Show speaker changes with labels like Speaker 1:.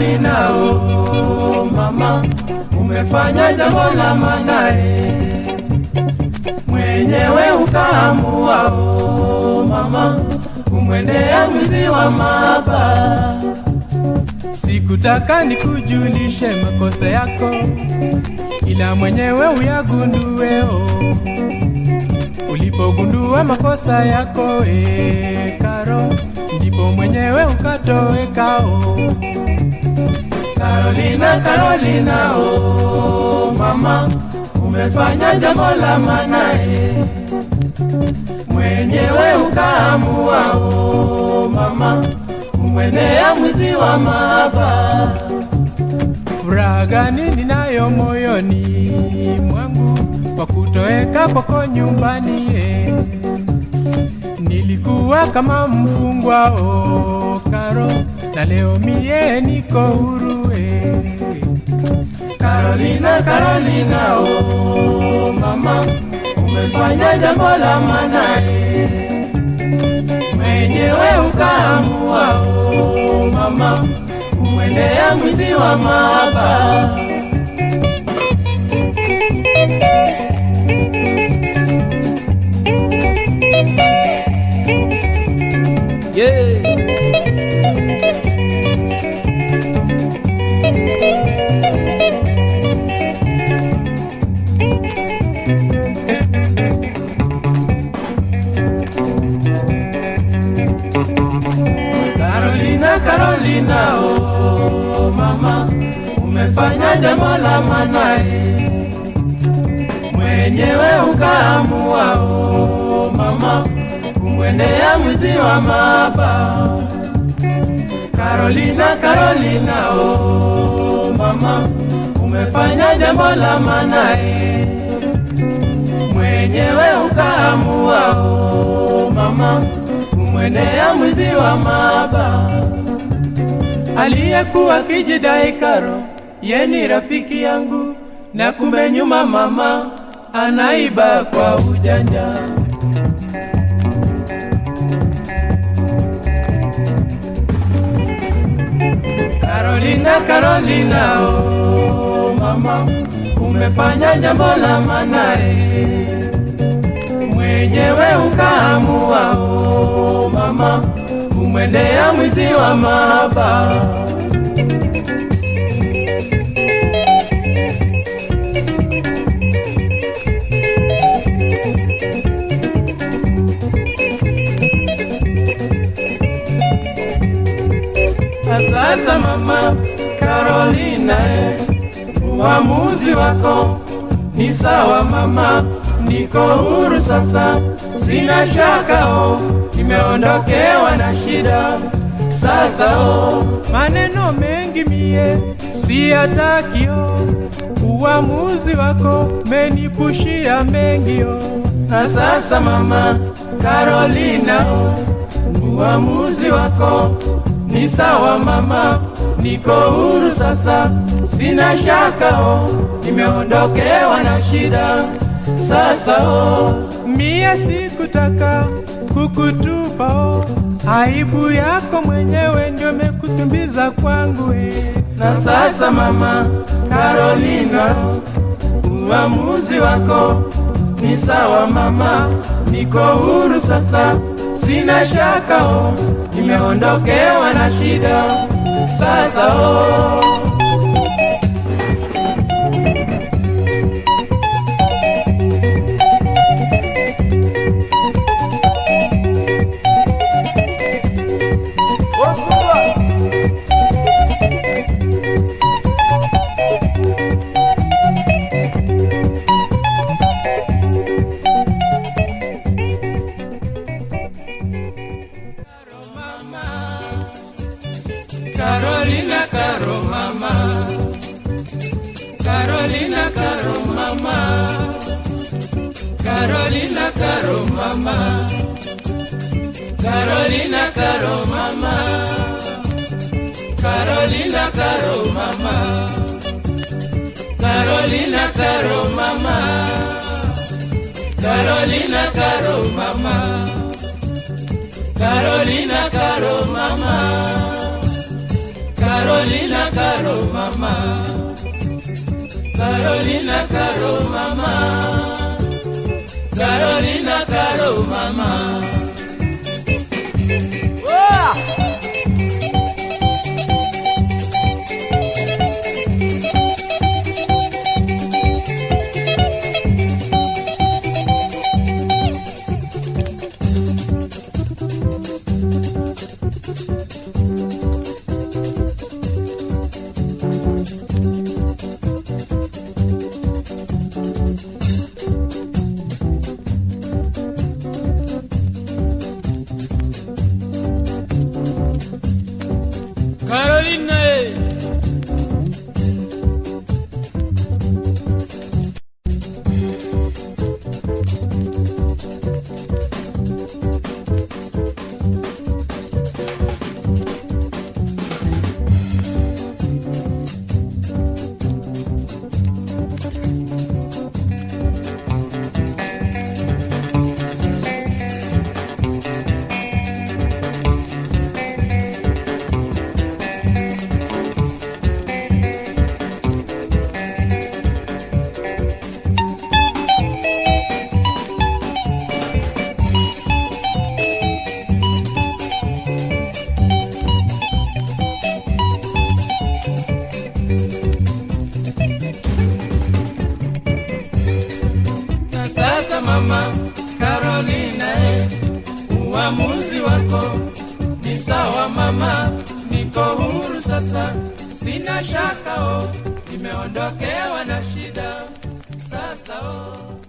Speaker 1: Carolina, nao mama, umefanya jambo la manae mwenyewe ukaamua, mama, umwendea mwizi wa maba. Sikutaka nikujulishe makosa yako, ila mwenyewe uyagundue oh. Ulipogundua makosa yako e, Karo, ndipo mwenyewe ukatoweka oh. Carolina, Carolina, oh mama, umefanya jambo la manae mwenyewe ukaamua, oh mama, umwenea mwizi wa maaba. Furaha gani ninayo moyoni mwangu kwa kutoeka kwako nyumbani eh. Nilikuwa kama mfungwa oh, Karo, na leo mie niko huru eh. Carolina, Carolina, oh mama, umefanya jambo la maana mwenyewe ukaamua, oh mama, umwendea mwizi wa mahaba. Umefanya jambo la maana eh. mwenyewe ukaamua, o mama, kumwendea mwizi wa mapa Carolina, Carolina, oh mama, umefanya jambo la maana eh. mwenyewe ukaamua, oh mama, kumwendea mwizi wa mapa aliyekuwa kijidai Karo, ye ni rafiki yangu, na kumenyuma mama anaiba kwa ujanja. Carolina, Carolina, oh mama, umefanya jambo la manae mwenyewe ukaamua, oh mama, umwendea mwizi wa mahaba. Sasa mama Carolina, uamuzi wako ni sawa mama, niko huru sasa, sina shaka oh, nimeondokewa na shida. Sasa o, maneno mengi mie siyatakio, uamuzi wako menipushia mengi o, Na sasa mama Carolina oh, uamuzi wako ni sawa mama, niko huru sasa, sina shaka oh, nimeondokewa na shida. Sasa‐o Mie sikutaka kukutupa‐o aibu yako mwenyewe ndio mekutumbiza kwangu eh. Na sasa mama karolina uamuzi wako. Ni sawa mama, niko huru sasa, sina shaka oh, nimeondokewa na shida sasa oh. Carolina, Caro mama. Carolina, Caro mama. Carolina, Caro mama. Carolina, Caro mama. Carolina, Caro mama. Carolina, Caro mama. Carolina, Caro mama. Carolina, Carolina Caro mama Carolina Caro mama Carolina Caro mama Carolina mama Caroline, uamuzi wako ni sawa mama, niko huru sasa, sina shaka oh, nimeondokewa na shida sasa oh.